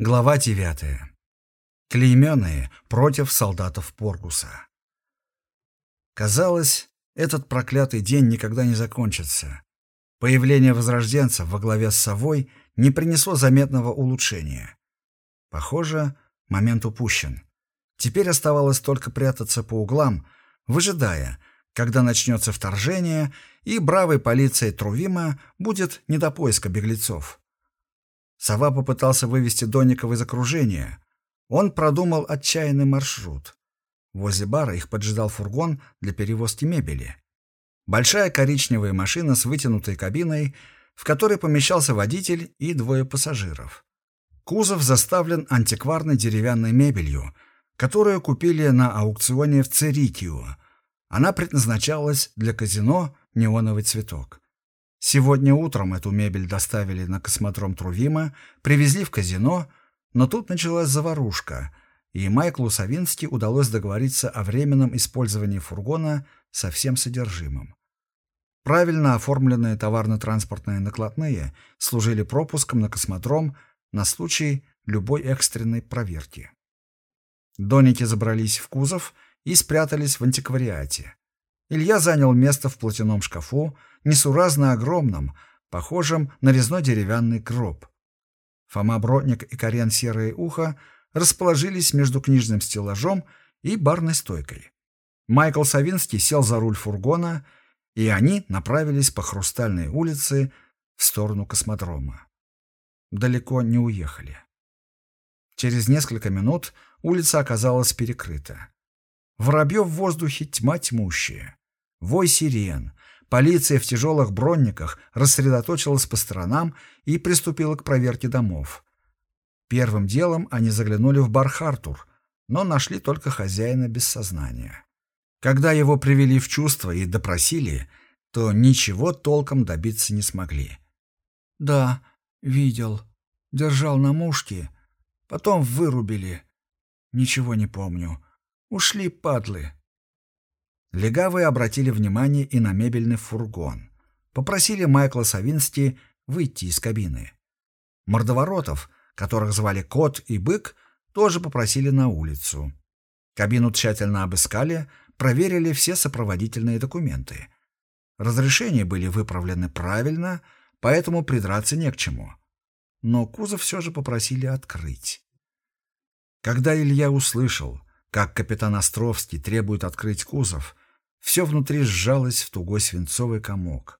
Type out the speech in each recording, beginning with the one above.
Глава 9. Клейменные против солдатов Поргуса. Казалось, этот проклятый день никогда не закончится. Появление возрожденцев во главе с совой не принесло заметного улучшения. Похоже, момент упущен. Теперь оставалось только прятаться по углам, выжидая, когда начнется вторжение, и бравой полицией Трувима будет не до поиска беглецов. Сова попытался вывести Доникова из окружения. Он продумал отчаянный маршрут. Возле бара их поджидал фургон для перевозки мебели. Большая коричневая машина с вытянутой кабиной, в которой помещался водитель и двое пассажиров. Кузов заставлен антикварной деревянной мебелью, которую купили на аукционе в Церикио. Она предназначалась для казино «Неоновый цветок». Сегодня утром эту мебель доставили на космодром Трувима, привезли в казино, но тут началась заварушка, и Майклу Савински удалось договориться о временном использовании фургона со всем содержимым. Правильно оформленные товарно-транспортные накладные служили пропуском на космодром на случай любой экстренной проверки. Доники забрались в кузов и спрятались в антиквариате. Илья занял место в платяном шкафу, несуразно огромном, похожем на резной деревянный гроб. Фома Бродник и Карен Серое Ухо расположились между книжным стеллажом и барной стойкой. Майкл Савинский сел за руль фургона, и они направились по Хрустальной улице в сторону космодрома. Далеко не уехали. Через несколько минут улица оказалась перекрыта. Воробьев в воздухе тьма тьмущая. Вой сирен. Полиция в тяжелых бронниках рассредоточилась по сторонам и приступила к проверке домов. Первым делом они заглянули в бар Хартур, но нашли только хозяина без сознания. Когда его привели в чувство и допросили, то ничего толком добиться не смогли. «Да, видел. Держал на мушке. Потом вырубили. Ничего не помню. Ушли падлы. Легавые обратили внимание и на мебельный фургон. Попросили Майкла Савински выйти из кабины. Мордоворотов, которых звали Кот и Бык, тоже попросили на улицу. Кабину тщательно обыскали, проверили все сопроводительные документы. Разрешения были выправлены правильно, поэтому придраться не к чему. Но кузов все же попросили открыть. Когда Илья услышал, как капитан Островский требует открыть кузов, все внутри сжалось в тугой свинцовый комок.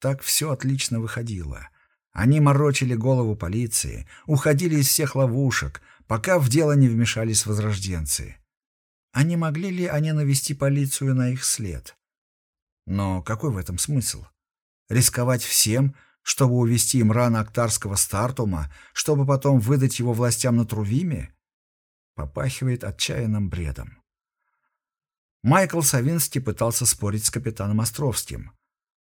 Так все отлично выходило. Они морочили голову полиции, уходили из всех ловушек, пока в дело не вмешались возрожденцы. А не могли ли они навести полицию на их след? Но какой в этом смысл? Рисковать всем, чтобы увести Имрана Актарского Стартума, чтобы потом выдать его властям на Трувиме? Попахивает отчаянным бредом. Майкл Савинский пытался спорить с капитаном Островским.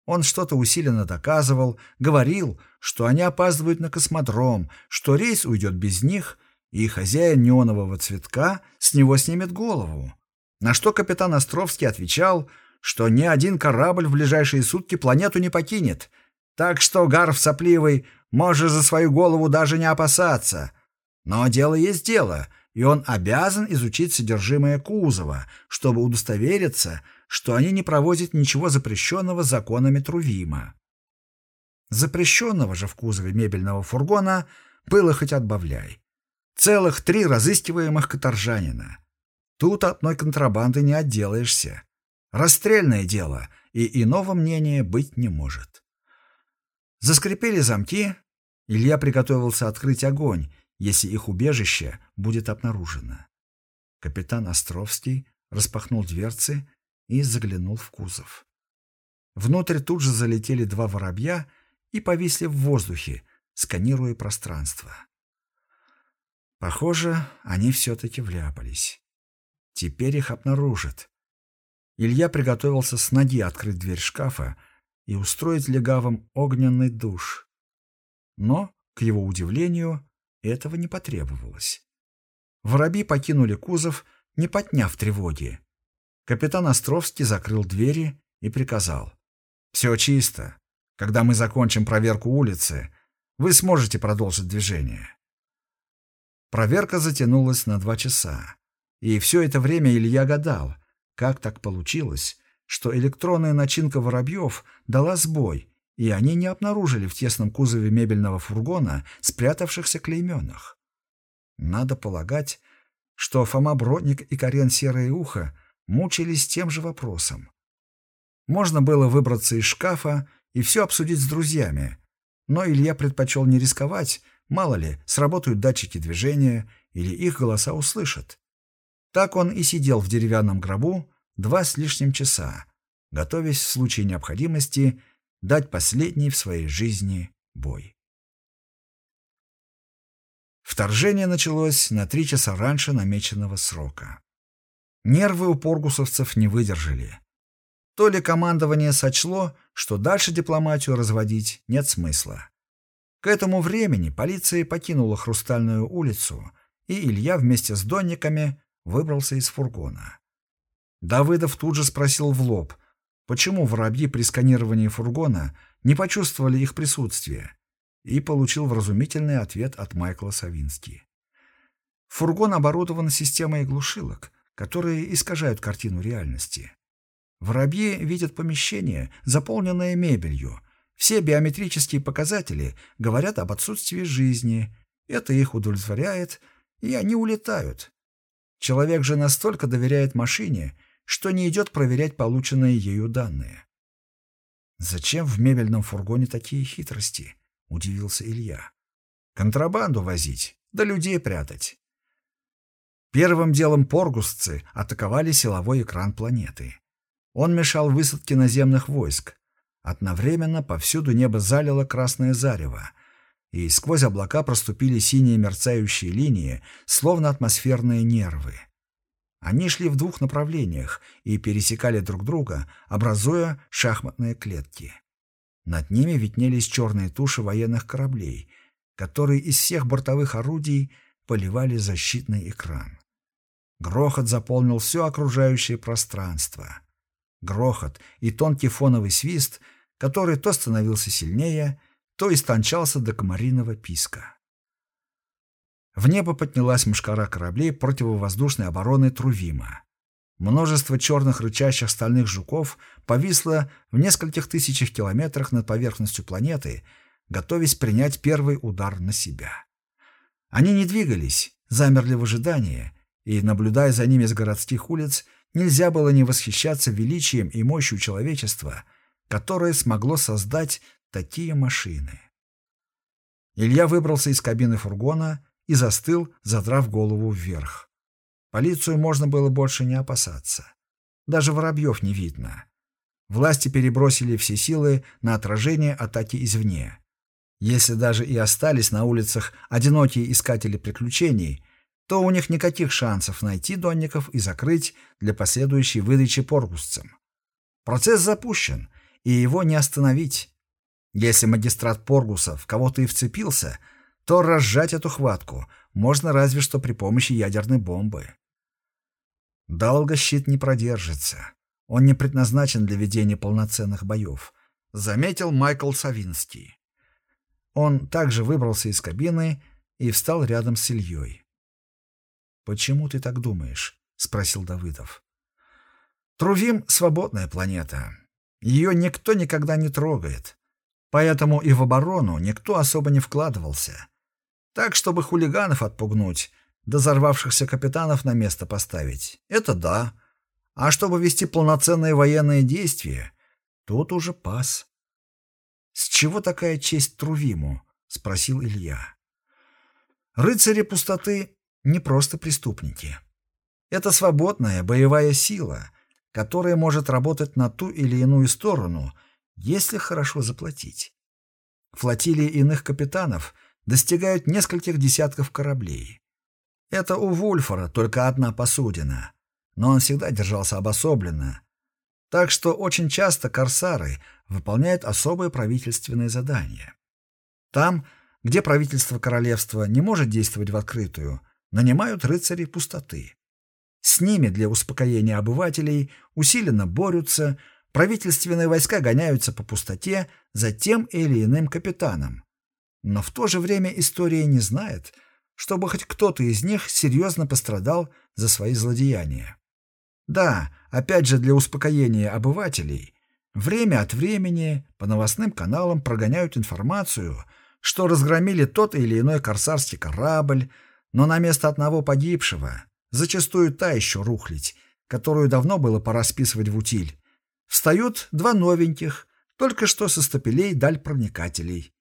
Он что-то усиленно доказывал, говорил, что они опаздывают на космодром, что рейс уйдет без них, и хозяин неонового цветка с него снимет голову. На что капитан Островский отвечал, что ни один корабль в ближайшие сутки планету не покинет, так что Гарв сопливый может за свою голову даже не опасаться. Но дело есть дело — и он обязан изучить содержимое кузова, чтобы удостовериться, что они не проводят ничего запрещенного законами Трувима. Запрещенного же в кузове мебельного фургона было хоть отбавляй. Целых три разыскиваемых каторжанина. Тут одной контрабанды не отделаешься. Расстрельное дело, и иного мнения быть не может. Заскрипели замки, Илья приготовился открыть огонь, если их убежище будет обнаружено. Капитан Островский распахнул дверцы и заглянул в кузов. Внутрь тут же залетели два воробья и повисли в воздухе, сканируя пространство. Похоже, они все-таки вляпались. Теперь их обнаружат. Илья приготовился с ноги открыть дверь шкафа и устроить легавым огненный душ. Но, к его удивлению, этого не потребовалось. Воробьи покинули кузов, не подняв тревоги. Капитан Островский закрыл двери и приказал. «Все чисто. Когда мы закончим проверку улицы, вы сможете продолжить движение». Проверка затянулась на два часа. И все это время Илья гадал, как так получилось, что электронная начинка воробьев дала сбой, и они не обнаружили в тесном кузове мебельного фургона спрятавшихся клейменных. Надо полагать, что Фома Бродник и Карен Серое Ухо мучились тем же вопросом. Можно было выбраться из шкафа и все обсудить с друзьями, но Илья предпочел не рисковать, мало ли, сработают датчики движения или их голоса услышат. Так он и сидел в деревянном гробу два с лишним часа, готовясь в случае необходимости дать последний в своей жизни бой. Вторжение началось на три часа раньше намеченного срока. Нервы у поргусовцев не выдержали. То ли командование сочло, что дальше дипломатию разводить нет смысла. К этому времени полиция покинула Хрустальную улицу, и Илья вместе с донниками выбрался из фургона. Давыдов тут же спросил в лоб, почему воробьи при сканировании фургона не почувствовали их присутствие, и получил вразумительный ответ от Майкла Савински. Фургон оборудован системой глушилок, которые искажают картину реальности. Воробьи видят помещение, заполненное мебелью. Все биометрические показатели говорят об отсутствии жизни. Это их удовлетворяет, и они улетают. Человек же настолько доверяет машине, что не идет проверять полученные ею данные. «Зачем в мебельном фургоне такие хитрости?» — удивился Илья. «Контрабанду возить, да людей прятать». Первым делом поргусцы атаковали силовой экран планеты. Он мешал высадке наземных войск. Одновременно повсюду небо залило красное зарево, и сквозь облака проступили синие мерцающие линии, словно атмосферные нервы. Они шли в двух направлениях и пересекали друг друга, образуя шахматные клетки. Над ними виднелись черные туши военных кораблей, которые из всех бортовых орудий поливали защитный экран. Грохот заполнил все окружающее пространство. Грохот и тонкий фоновый свист, который то становился сильнее, то истончался до комариного писка. В небо поднялась мушкара кораблей противовоздушной обороны Трувима. Множество черных рычащих стальных жуков повисло в нескольких тысячах километрах над поверхностью планеты, готовясь принять первый удар на себя. Они не двигались, замерли в ожидании, и, наблюдая за ними с городских улиц, нельзя было не восхищаться величием и мощью человечества, которое смогло создать такие машины. Илья выбрался из кабины фургона и застыл, задрав голову вверх. Полицию можно было больше не опасаться. Даже воробьев не видно. Власти перебросили все силы на отражение атаки извне. Если даже и остались на улицах одинокие искатели приключений, то у них никаких шансов найти донников и закрыть для последующей выдачи поргусцам. Процесс запущен, и его не остановить. Если магистрат Поргуса в кого-то и вцепился, то разжать эту хватку можно разве что при помощи ядерной бомбы. Долго щит не продержится. Он не предназначен для ведения полноценных боев, заметил Майкл Савинский. Он также выбрался из кабины и встал рядом с Ильей. «Почему ты так думаешь?» — спросил Давыдов. «Трувим — свободная планета. Ее никто никогда не трогает. Поэтому и в оборону никто особо не вкладывался. Так, чтобы хулиганов отпугнуть, да взорвавшихся капитанов на место поставить — это да. А чтобы вести полноценные военные действия, тут уже пас. «С чего такая честь Трувиму?» — спросил Илья. «Рыцари пустоты не просто преступники. Это свободная боевая сила, которая может работать на ту или иную сторону, если хорошо заплатить. Флотилии иных капитанов достигают нескольких десятков кораблей. Это у Вульфора только одна посудина, но он всегда держался обособленно. Так что очень часто корсары выполняют особые правительственные задания. Там, где правительство королевства не может действовать в открытую, нанимают рыцарей пустоты. С ними для успокоения обывателей усиленно борются, правительственные войска гоняются по пустоте за тем или иным капитаном. Но в то же время история не знает, чтобы хоть кто-то из них серьезно пострадал за свои злодеяния. Да, опять же для успокоения обывателей, время от времени по новостным каналам прогоняют информацию, что разгромили тот или иной корсарский корабль, но на место одного погибшего, зачастую та еще рухлить, которую давно было пора списывать в утиль, встают два новеньких, только что со стапелей даль проникателей.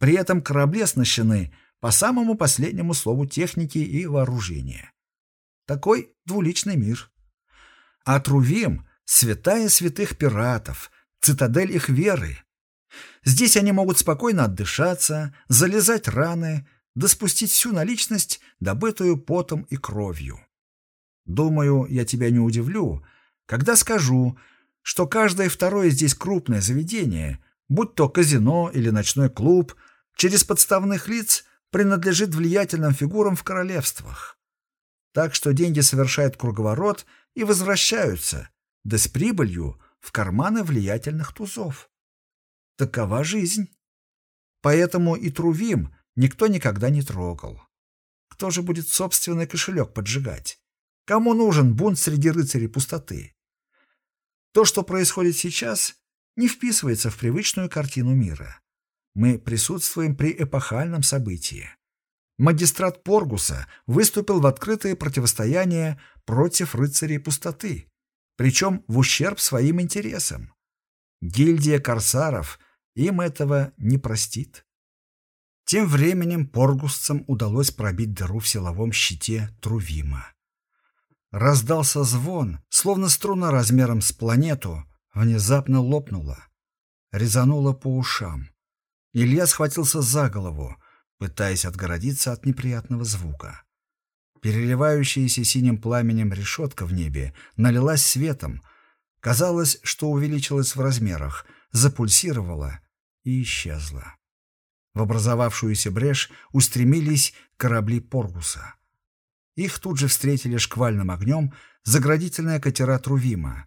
При этом корабли оснащены по самому последнему слову техники и вооружения. Такой двуличный мир. А Трувим — святая святых пиратов, цитадель их веры. Здесь они могут спокойно отдышаться, залезать раны, да спустить всю наличность, добытую потом и кровью. Думаю, я тебя не удивлю, когда скажу, что каждое второе здесь крупное заведение, будь то казино или ночной клуб, через подставных лиц принадлежит влиятельным фигурам в королевствах. Так что деньги совершают круговорот и возвращаются, да с прибылью в карманы влиятельных тузов. Такова жизнь. Поэтому и Трувим никто никогда не трогал. Кто же будет собственный кошелек поджигать? Кому нужен бунт среди рыцарей пустоты? То, что происходит сейчас, не вписывается в привычную картину мира. Мы присутствуем при эпохальном событии. Магистрат Поргуса выступил в открытое противостояние против рыцарей пустоты, причем в ущерб своим интересам. Гильдия корсаров им этого не простит. Тем временем поргусцам удалось пробить дыру в силовом щите Трувима. Раздался звон, словно струна размером с планету, внезапно лопнула. Резанула по ушам. Илья схватился за голову, пытаясь отгородиться от неприятного звука. Переливающаяся синим пламенем решетка в небе налилась светом. Казалось, что увеличилась в размерах, запульсировала и исчезла. В образовавшуюся брешь устремились корабли Поргуса. Их тут же встретили шквальным огнем заградительная катера Трувима.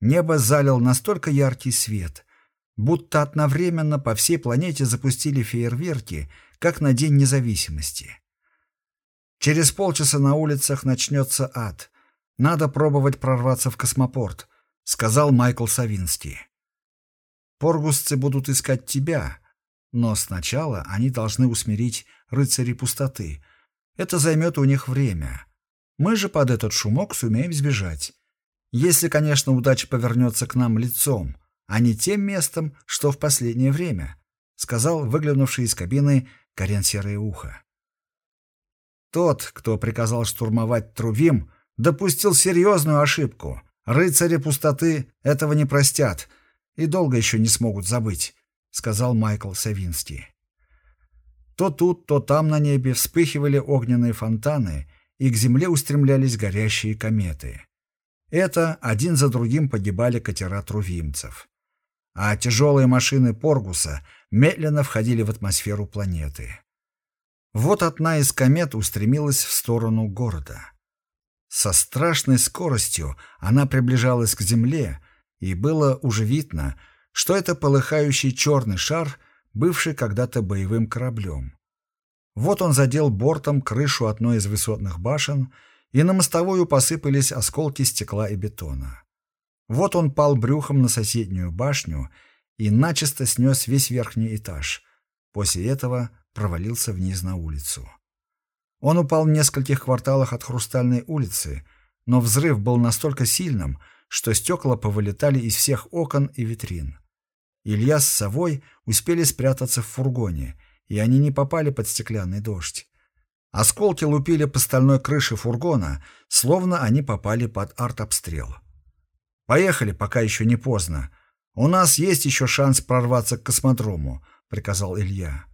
Небо залил настолько яркий свет, будто одновременно по всей планете запустили фейерверки, как на День независимости. Через полчаса на улицах начнется ад. Надо пробовать прорваться в космопорт, сказал Майкл Савинский. Поргусцы будут искать тебя, но сначала они должны усмирить рыцарей пустоты — это займет у них время. Мы же под этот шумок сумеем сбежать. Если, конечно, удача повернется к нам лицом, а не тем местом, что в последнее время, сказал выглянувший из кабины Карен Серое Ухо. Тот, кто приказал штурмовать Трувим, допустил серьезную ошибку. Рыцари пустоты этого не простят и долго еще не смогут забыть, сказал Майкл Савинский. То тут, то там на небе вспыхивали огненные фонтаны, и к земле устремлялись горящие кометы. Это один за другим погибали катера трувимцев. А тяжелые машины Поргуса медленно входили в атмосферу планеты. Вот одна из комет устремилась в сторону города. Со страшной скоростью она приближалась к Земле, и было уже видно, что это полыхающий черный шар бывший когда-то боевым кораблем. Вот он задел бортом крышу одной из высотных башен, и на мостовую посыпались осколки стекла и бетона. Вот он пал брюхом на соседнюю башню и начисто снес весь верхний этаж. После этого провалился вниз на улицу. Он упал в нескольких кварталах от Хрустальной улицы, но взрыв был настолько сильным, что стекла повылетали из всех окон и витрин. Илья с совой успели спрятаться в фургоне, и они не попали под стеклянный дождь. Осколки лупили по стальной крыше фургона, словно они попали под артобстрел. «Поехали, пока еще не поздно. У нас есть еще шанс прорваться к космодрому», — приказал Илья.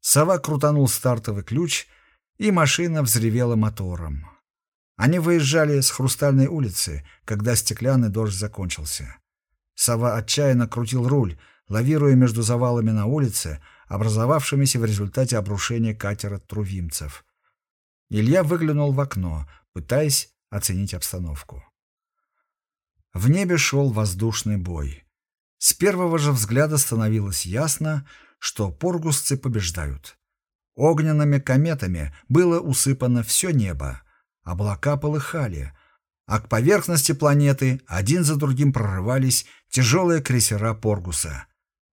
Сова крутанул стартовый ключ, и машина взревела мотором. Они выезжали с Хрустальной улицы, когда стеклянный дождь закончился. Сова отчаянно крутил руль, лавируя между завалами на улице, образовавшимися в результате обрушения катера трувимцев. Илья выглянул в окно, пытаясь оценить обстановку. В небе шел воздушный бой. С первого же взгляда становилось ясно, что поргусцы побеждают. Огненными кометами было усыпано все небо. Облака полыхали, а к поверхности планеты один за другим прорывались тяжелые крейсера Поргуса.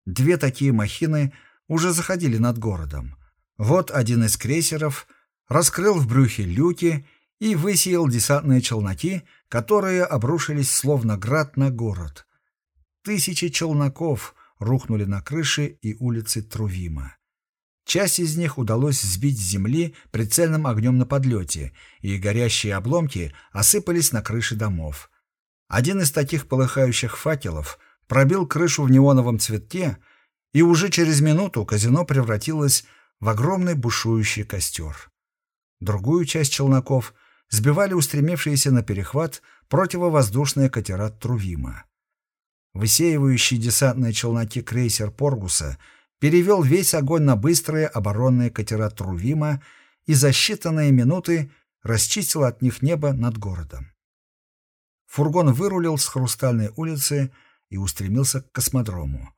Две такие махины уже заходили над городом. Вот один из крейсеров раскрыл в брюхе люки и высеял десантные челноки, которые обрушились словно град на город. Тысячи челноков рухнули на крыши и улицы Трувима. Часть из них удалось сбить с земли прицельным огнем на подлете, и горящие обломки осыпались на крыши домов. Один из таких полыхающих факелов пробил крышу в неоновом цветке, и уже через минуту казино превратилось в огромный бушующий костер. Другую часть челноков сбивали устремившиеся на перехват противовоздушные катера Трувима. Высеивающий десантные челноки крейсер Поргуса перевел весь огонь на быстрые оборонные катера Трувима и за считанные минуты расчистил от них небо над городом. Фургон вырулил с Хрустальной улицы и устремился к космодрому.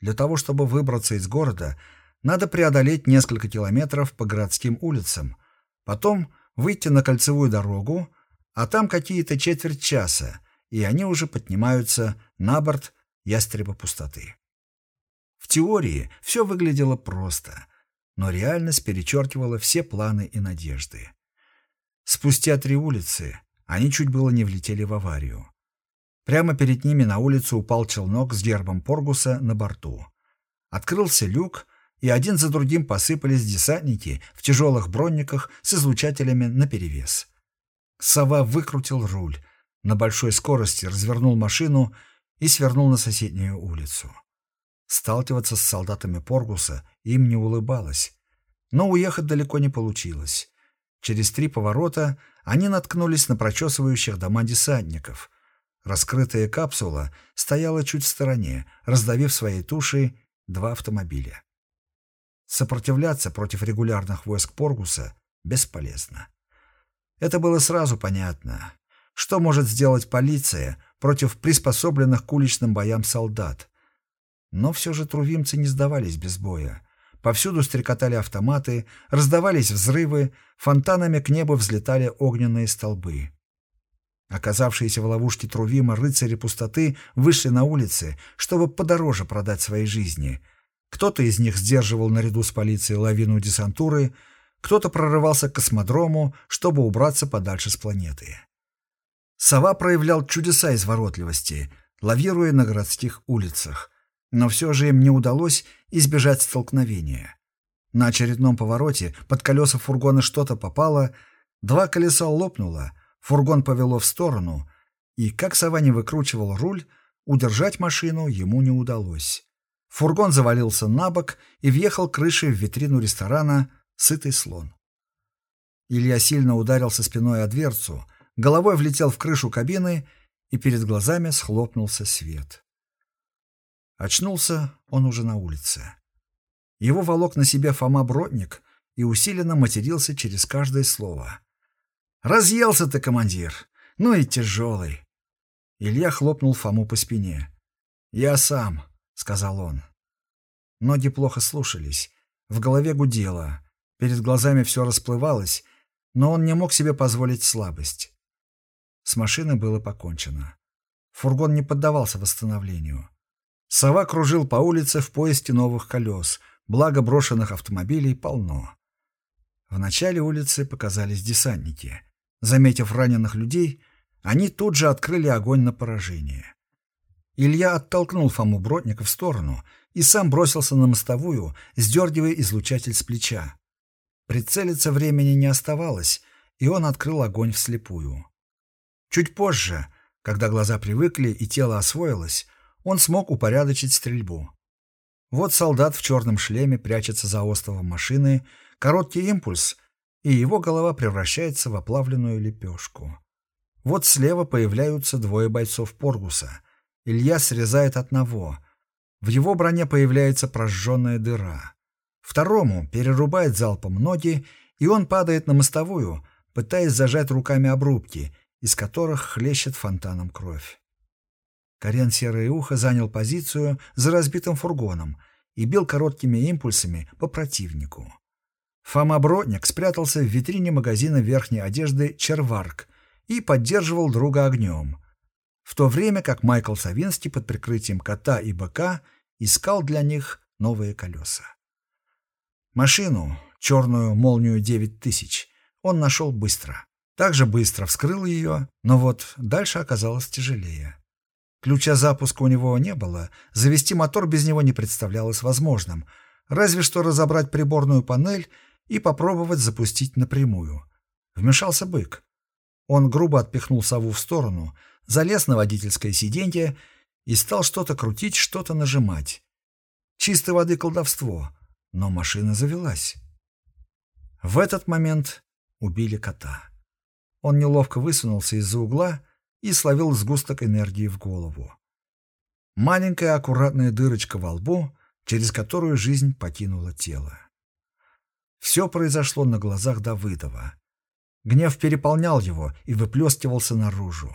Для того, чтобы выбраться из города, надо преодолеть несколько километров по городским улицам, потом выйти на кольцевую дорогу, а там какие-то четверть часа, и они уже поднимаются на борт ястреба пустоты. В теории все выглядело просто, но реальность перечеркивала все планы и надежды. Спустя три улицы они чуть было не влетели в аварию. Прямо перед ними на улицу упал челнок с гербом Поргуса на борту. Открылся люк, и один за другим посыпались десантники в тяжелых бронниках с излучателями наперевес. Сова выкрутил руль, на большой скорости развернул машину и свернул на соседнюю улицу. Сталкиваться с солдатами Поргуса им не улыбалось, но уехать далеко не получилось. Через три поворота они наткнулись на прочесывающих дома десантников. Раскрытая капсула стояла чуть в стороне, раздавив своей тушей два автомобиля. Сопротивляться против регулярных войск Поргуса бесполезно. Это было сразу понятно. Что может сделать полиция против приспособленных к уличным боям солдат? Но все же трувимцы не сдавались без боя. Повсюду стрекотали автоматы, раздавались взрывы, фонтанами к небу взлетали огненные столбы. Оказавшиеся в ловушке Трувима рыцари пустоты вышли на улицы, чтобы подороже продать свои жизни — кто-то из них сдерживал наряду с полицией лавину десантуры, кто-то прорывался к космодрому, чтобы убраться подальше с планеты. Сова проявлял чудеса изворотливости, лавируя на городских улицах, но все же им не удалось избежать столкновения. На очередном повороте под колеса фургона что-то попало, два колеса лопнуло, фургон повело в сторону, и, как сова не выкручивал руль, удержать машину ему не удалось. Фургон завалился на бок и въехал крышей в витрину ресторана «Сытый слон». Илья сильно ударился спиной о дверцу, головой влетел в крышу кабины, и перед глазами схлопнулся свет. Очнулся он уже на улице. Его волок на себе Фома Бродник и усиленно матерился через каждое слово. «Разъелся ты, командир! Ну и тяжелый!» Илья хлопнул Фому по спине. «Я сам сказал он. Ноги плохо слушались, в голове гудело, перед глазами все расплывалось, но он не мог себе позволить слабость. С машиной было покончено. Фургон не поддавался восстановлению. Сова кружил по улице в поиске новых колес, благо брошенных автомобилей полно. В начале улицы показались десантники. Заметив раненых людей, они тут же открыли огонь на поражение. Илья оттолкнул Фому Бродника в сторону и сам бросился на мостовую, сдергивая излучатель с плеча. Прицелиться времени не оставалось, и он открыл огонь вслепую. Чуть позже, когда глаза привыкли и тело освоилось, он смог упорядочить стрельбу. Вот солдат в черном шлеме прячется за островом машины, короткий импульс, и его голова превращается в оплавленную лепешку. Вот слева появляются двое бойцов Поргуса — Илья срезает одного. В его броне появляется прожженная дыра. Второму перерубает залпом ноги, и он падает на мостовую, пытаясь зажать руками обрубки, из которых хлещет фонтаном кровь. Карен Серое Ухо занял позицию за разбитым фургоном и бил короткими импульсами по противнику. Фома Бродник спрятался в витрине магазина верхней одежды «Черварк» и поддерживал друга огнем, в то время как Майкл Савинский под прикрытием кота и быка искал для них новые колеса. Машину, черную молнию 9000, он нашел быстро. Также быстро вскрыл ее, но вот дальше оказалось тяжелее. Ключа запуска у него не было, завести мотор без него не представлялось возможным, разве что разобрать приборную панель и попробовать запустить напрямую. Вмешался бык. Он грубо отпихнул сову в сторону, залез на водительское сиденье и стал что-то крутить, что-то нажимать. Чистой воды колдовство, но машина завелась. В этот момент убили кота. Он неловко высунулся из-за угла и словил сгусток энергии в голову. Маленькая аккуратная дырочка во лбу, через которую жизнь покинула тело. Все произошло на глазах Давыдова. Гнев переполнял его и выплескивался наружу.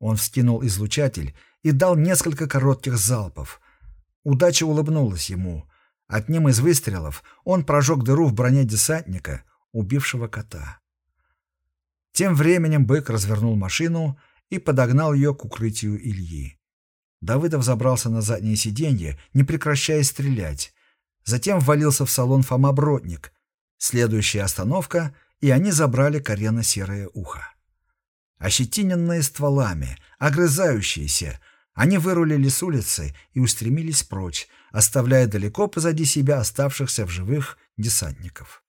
Он вскинул излучатель и дал несколько коротких залпов. Удача улыбнулась ему. Одним из выстрелов он прожег дыру в броне десантника, убившего кота. Тем временем бык развернул машину и подогнал ее к укрытию Ильи. Давыдов забрался на заднее сиденье, не прекращая стрелять. Затем ввалился в салон Фома Бродник. Следующая остановка, и они забрали корено-серое ухо. Ощетиненные стволами, огрызающиеся, они вырулили с улицы и устремились прочь, оставляя далеко позади себя оставшихся в живых десантников.